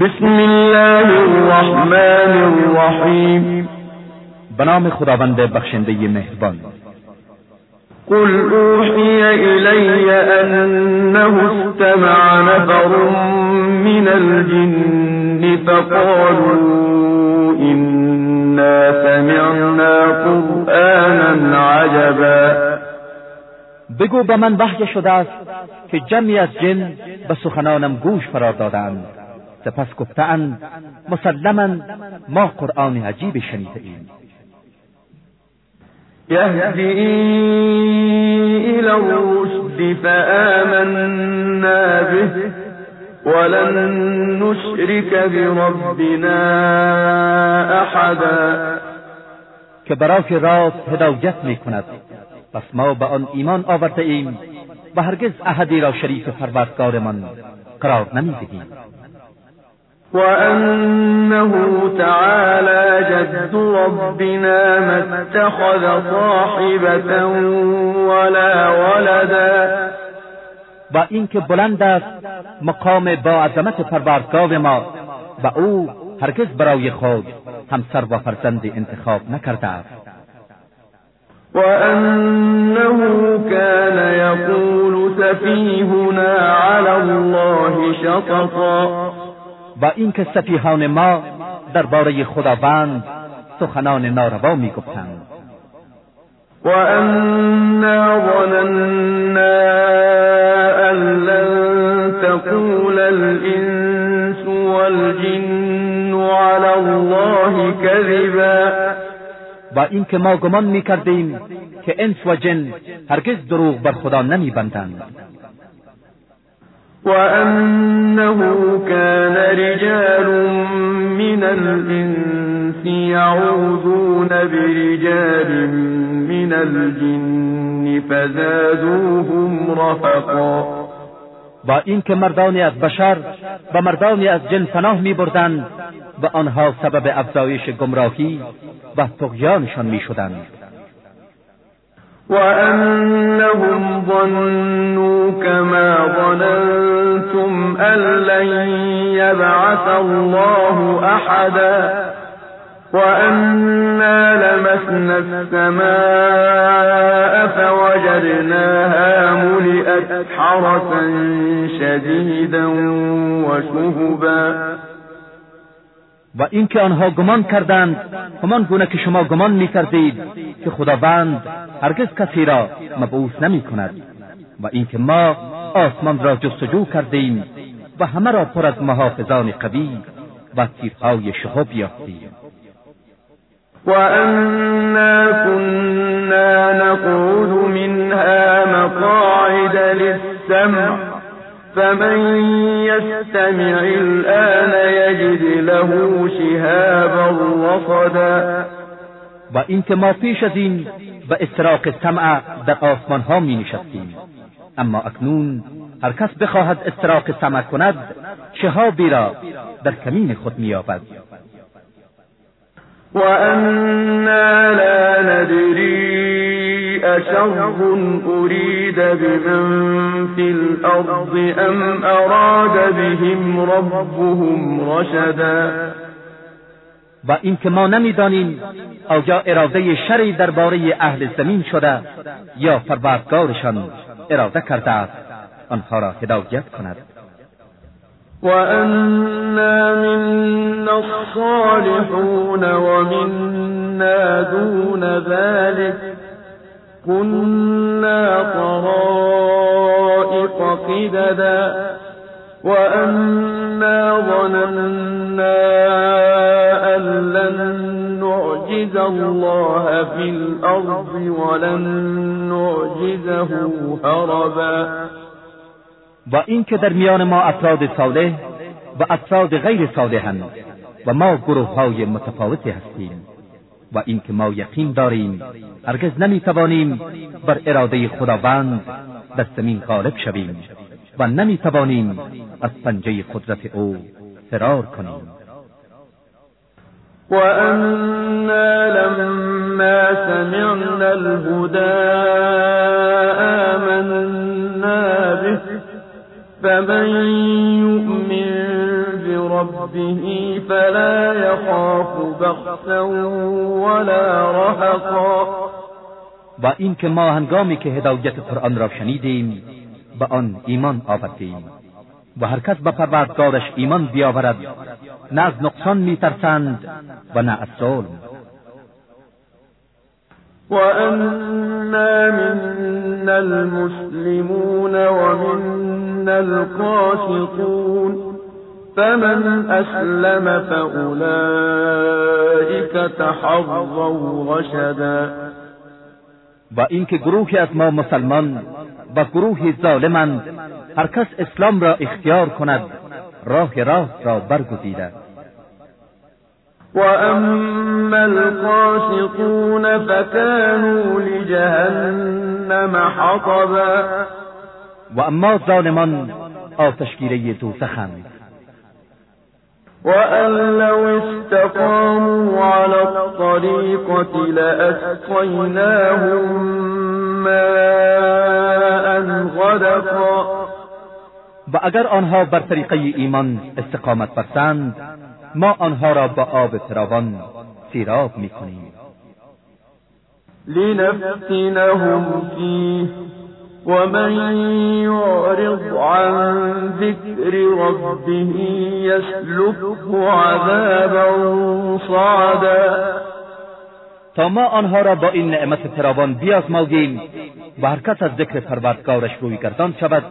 بسم الله الرحمن الرحیم به نام خداوند بخشنده مهربان. قل اوحی الی انه استمع نفر من الجن فقالوا انا سمعنا قرآنا عجبا. بگو به من وحی شده است که جمعی از جن به سخنانم گوش فرا دادند سپس گفتند مسلما ما قرآن عجیب شنیده ایم یهدی الى الرشد فآمنا به ولن نشرك بربنا احدا. که برای راست هدایت می کند پس ما به آن ایمان آورده ایم و هرگز احدی را شریک پروردگارمان قرار نمی‌دهیم. وأنه تعالى جد ربنا ما اتخذ صاحبة ولا ولدا و اینکه بلند است مقام با عظمت پروردگار ما و او هرگز برای خود همسر و فرزند انتخاب نکرده است. وأنه كان يقول سفيهنا على الله شططا و اینکه سفیهان ما درباره خداوند سخنان ناروا می‌گفتند. و انا ظننا ان لن تقول الانس والجن على الله كذبا و اینکه ما گمان می‌کردیم که انس و جن هرگز دروغ بر خدا نمیبندند. وأنه كان رجال من الإنس يعوذون برجال من الجن فزادوهم رفقا. با اینکه مردانی از بشر و مردانی از جن پناه می بردند و آنها سبب افزایش گمراهی و تغیانشان می شدند وأنهم ظنوا كما ظننتم أن لن يبعث الله أحدا وأنا لمسنا السماء فوجدناها ملئت حرسا شديدا وشهبا. و اینکه آنها گمان کردند همان گونه که شما گمان می کردید که خداوند هرگز کسی را مبعوث نمی کند و اینکه ما آسمان را جستجو کردیم و همه را پر از محافظان قوی و تیرهای شهب یافتیم. و انا كنا نقود منها مقاعد للسمع فمن يستمع الآن يجد له شهابا رصدا و اینکه ما پیش از این به استراق سمع در آسمان ها می نشستیم. اما اکنون هر کس بخواهد استراق سمع کند شهابی را در کمین خود مییابد و انا لا ندری اشر ارید بمن فی الارض ام اراد بهم ربهم رشدا. و اینکه ما نمی‌دانیم آیا اراده شری درباره اهل زمین شده یا پروردگارشان اراده کرده است. آنها را هدایت کند. و انا منا الصالحون و منا دون ذلك كنا طرائق قددا و انا ظننا نعجز الله في الأرض ولن نعجزه هربا. و اینکه در میان ما افراد صالح و افراد غیر صالحند و ما گروه های متفاوتی هستیم و اینکه ما یقین داریم هرگز نمی‌توانیم بر اراده خداوند در زمین غالب شویم و نمی‌توانیم از پنجه قدرت او فرار کنیم. وأنا لما سمعنا الهدى آمنا به فمن يؤمن ربه فلا يخاف بخسا ولا رهقا و اینکه ما هنگامی که هدایت قرآن را شنیدیم به آن ایمان آوردیم و هر کس به پروردگارش ایمان بیاورد نه از نقصان میترسند و نه از ظلم. وأنا منا المسلمون ومنا القاسطون فمن أسلم فأولئك تحروا رشدا. و اینکه گروهی از ما مسلمان و گروهی ظالمند هر کس اسلام را اختیار کند راه راه را برگزیده. وأما القاسطون فكانوا لجهنم حطبا. و اما ظالمان آتشگیره دوزخند وأن لو استقاموا على الطريقة لأسقيناهم ماء غدقا. و اگر آنها بر طریقه ایمان استقامت برسند ما آنها را با آب فراوان سیراب می‌کنیم. لنفتنهم فيه ومن يعرض عن ذكر ربه يسلكه عذابا صعدا. تا ما آنها را با این نعمت فراوان بیازماییم و هر کس از ذکر پروردگارش روی گردان شود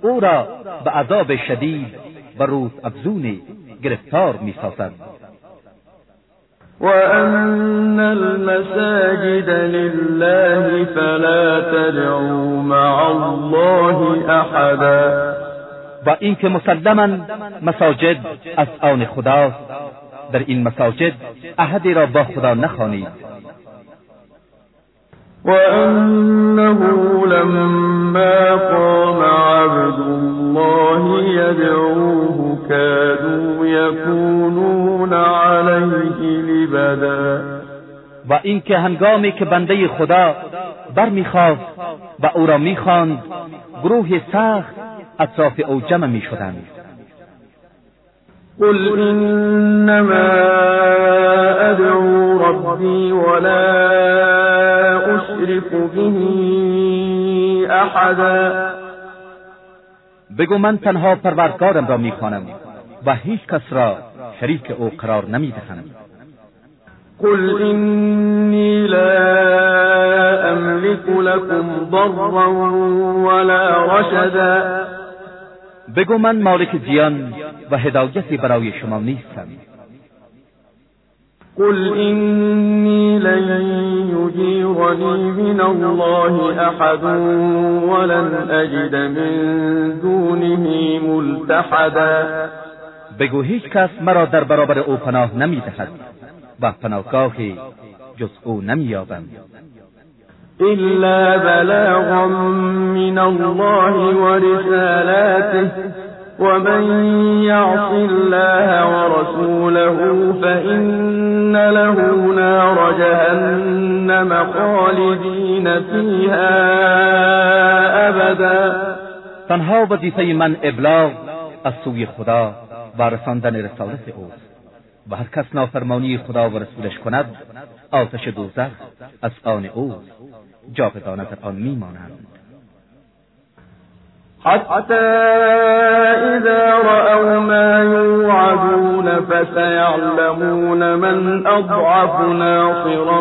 او را به عذاب شدید و روز افزونی گرفتار می‌سازد. وأن المساجد لله فلا تدعوا مع الله أحدا. و اینکه مسلما مساجد از آن خداست در این مساجد احدی را با خدا نخوانید. وأنه لما قام عبد الله يدعوه كادوا يكونون عليه لبدا. و اینکه هنگامی که بنده خدا برمیخواست و او را می‌خواند گروه سخت اطراف او جمع می‌شدند. قل إنما أدعو ربي ولا أشرك به أحدا. بگو من تنها پروردگارم را می‌خوانم و هیچ کس را شریک او قرار نمی‌دهم. قل إني لا أملك لكم ضرا ولا رشدا. بگو من مالک زیان و هدایتی برای شما نیستم. قل إني لن يجيرني من الله أحد ولن أجد من دونه ملتحدا بگو هیچ کس مرا در برابر او پناه نمی‌دهد و پناهگاهی جز او نمییابم. إلا بلاغا من الله ورسالاته ومن يعص الله ورسوله فإن له نار جهنم خالدين فيها أبدا. تنها وظیفه من ابلاغ از سوی خدا و رساندن رسالت اوست و هر کس نافرمانی خدا و رسولش کند آتش دوزخ از آن اوست جاودانه در آن میمانند. حتى إذا رأوا ما يوعدون فسيعلمون من أضعف ناصرا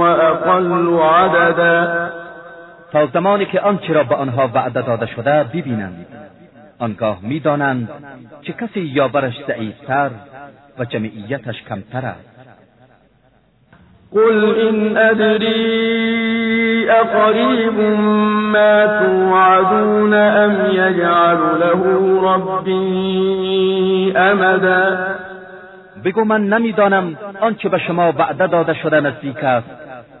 وأقل عددا. تا زمانی که آنچه را به آنها وعده داده شده ببینند. آنگاه می‌دانند چه کسی یاورش ضعیفتر و جمعیتش کمتر است. قل إن أدري أقريب ما توعدون أم يجعل له ربي أمدا؟ بگو من نمی‌دانم آنچه به شما وعده داده شده نزدیک است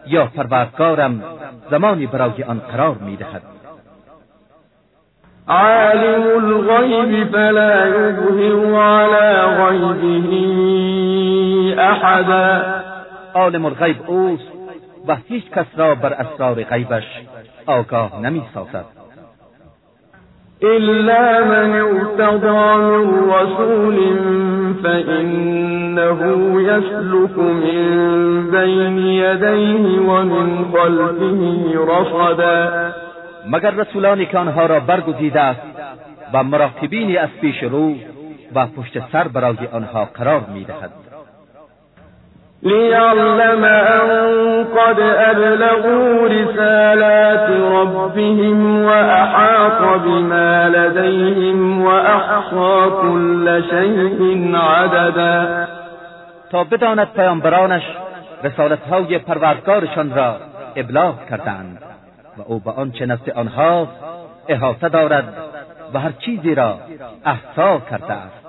یا پروردگارم زمانی برای آن قرار می‌دهد. عالم الغيب فلا يظهر على غيبه أحدا عالم الغیب اوست و هیچ کس را بر اسرار غیبش آگاه نمی سازد إلا من ارتضى من رسول فإنه يسلك من بين يديه ومن خلفه رصدا. مگر رسولانی که آنها را برگزیده است و مراقبینی از پیش رو و پشت سر برای آنها قرار می‌دهد. ليعلم أن قد أبلغوا رسالات ربهم وأحاط بما لديهم وأحصى كل شيء عددا. تا بداند پیامبرانش رسالتهای پروردگارشان را ابلاغ کردند و او به آنچه نزد آنها احاطه دارد و هر چیزی را کرده است.